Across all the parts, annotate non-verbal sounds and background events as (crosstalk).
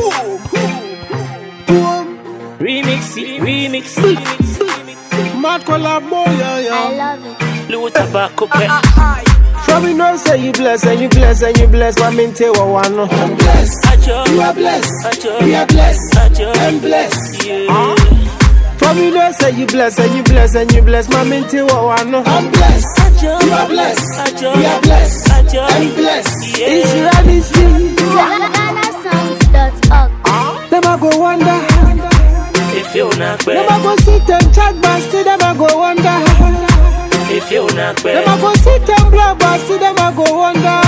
Boom, boom. Remix, remix, remix, remix. Mad collabo, yeah, I love it. Blue tobacco ah, pet. Ah, From you know say you bless and you bless and you bless. My main te wa wa. I'm blessed. You are blessed. We are blessed. Ajo, I'm blessed. yeah. From you know say you bless and you bless and you bless. My main te wa wa. I'm blessed. You are blessed. We are blessed. Ajo, I'm blessed. Yeah. It's reality. GhanaSongs.org. you Them a go sit and blab, but still them a go wonder.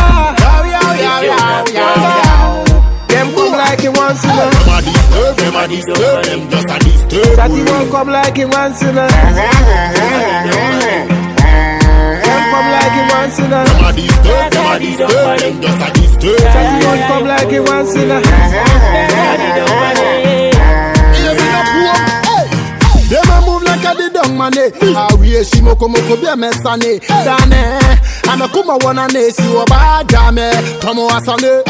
if you not bad, Them come like it once in a. Them a disturb, them a disturb, them just a disturb. Chatty won't come like it once in a. Them come like it once in a. Them a disturb, them a disturb, them just a disturb. Chatty won't come like it once in a. a move like a the dung man eh. Ah we she moko moko be a mesane. Dane, I'm a wana ne si oba jame. Tomo asane.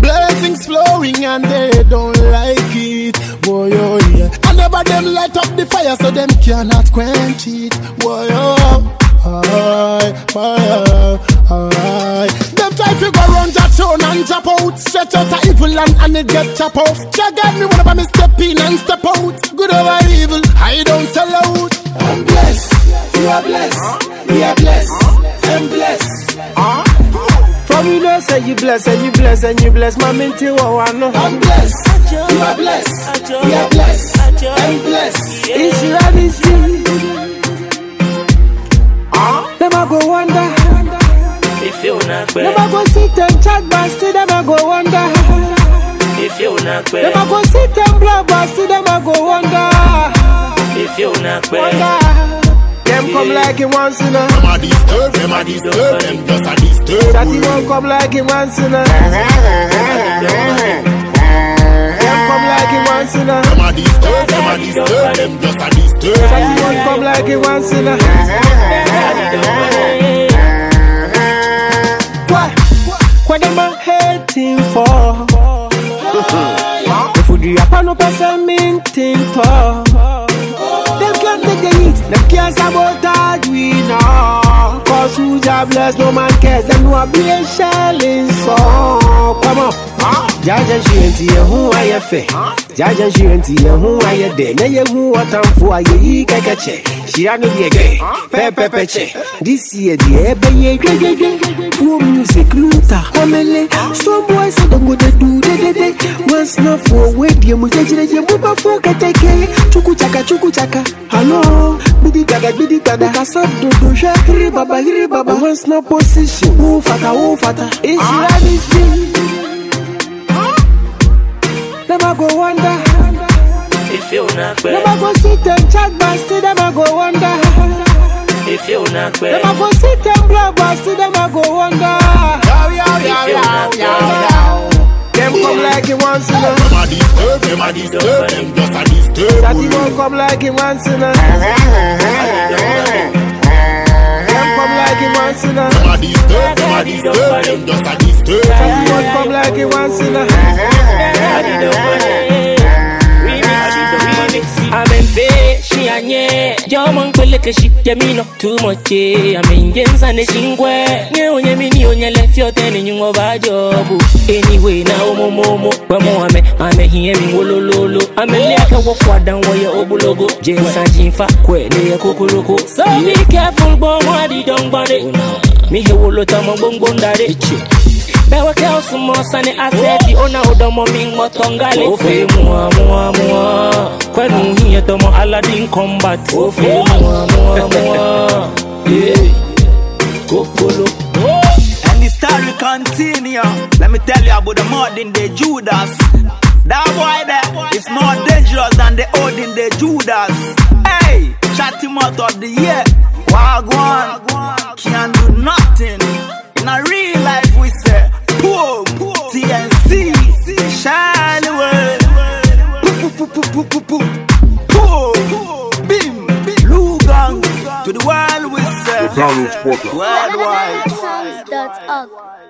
Blessings flowing and they don't like it. Boy oh yeah. I never them light up the fire so them cannot quench it. Boy oh. Aye, aye, aye. Them try to go round your throne and drop out. Stretch out a evil and, and it get chop off. Check out me whenever me step in and step you know say you bless and you bless and you bless. My minty wa wa no. I'm blessed. You are blessed. We are blessed. I'm blessed. It's reality. Them a go wonder. if you not Them a bad, go sit and chat, but still them a go wonder. if you not Them a bad, go sit and blab, but still them a go wonder. if you not bad, Wonder. Them come like it once in a. Them a disturb, them a disturb, them just a disturb. Chatty won't come like it once in a. Come like it once in a. Them a disturb, them a disturb, them just a disturb. Chatty won't come like it once in a. What? What them a hating for? If we up no person minting to. Them can't take the heat. Them can't sabotage you bless? no man cares. Them who are being shelling song. Come on. Jah Jah she ain't here, who are you fair? jah she ain't here, who are you there? Now you who are time for a ye kakache. She ran the again. Pepe peche. This year the ebe ye gege. Pro music luta. Homele. Some boys say don't go to do de de de. Once na for wait ye mu jeje je mu ba for kateke. Chuku chaka chuku chaka. Hello. Bidi gaga bidi gaga. Kasa do do sha. Hiri baba hiri baba. Once na position. Who fata who fata. It's reality. Them a go wonder. if you not Them bad, a go sit and chat, but still them a go wonder. if you not Them a go sit and blab, but still them a go wonder. Yow, yow, yow, yow, yow, yow. Them come like it once in a. Them a disturb, them a disturb, them just a disturb. Chatty won't come like it (laughs) once in a. Them come like it once in a. Them a disturb, them a disturb, them just a disturb. Chatty won't come like it once in a. amenfe shi anye Jaman kweleke shite mino. Too much eh, amengenza neshingwe nye onye mini onye lefyote ni nyungo bajobu. Anyway na omomomo bamoame amehiye mingolololo ameliaka wofwadan waye obulogo. Jensa jinfa kweleye kokoroko so be careful gbọmọ adidọngbọnde oh, mihe wolo tamọ gbongbondare bẹ̀wẹ̀ kẹ́ ọ sùn mọ́ sani asẹ́ẹ̀tì ó náà ó dánmọ́ mi ń mọ́tọ́ ń gálẹ̀. ó fẹ́ mua mua mua kwẹ́nu yíyan tọmọ aladdin combat. ó fẹ́ mua mua mua (laughs) yeah. kókóló. And the story continue. Let me tell you about the modern day Judas. That boy there is more dangerous than the olden day Judas. Hey, shot him out of the year. Wagwan can't poo. Bim, Lugang, to the world we say, worldwide. GhanaSongs.org.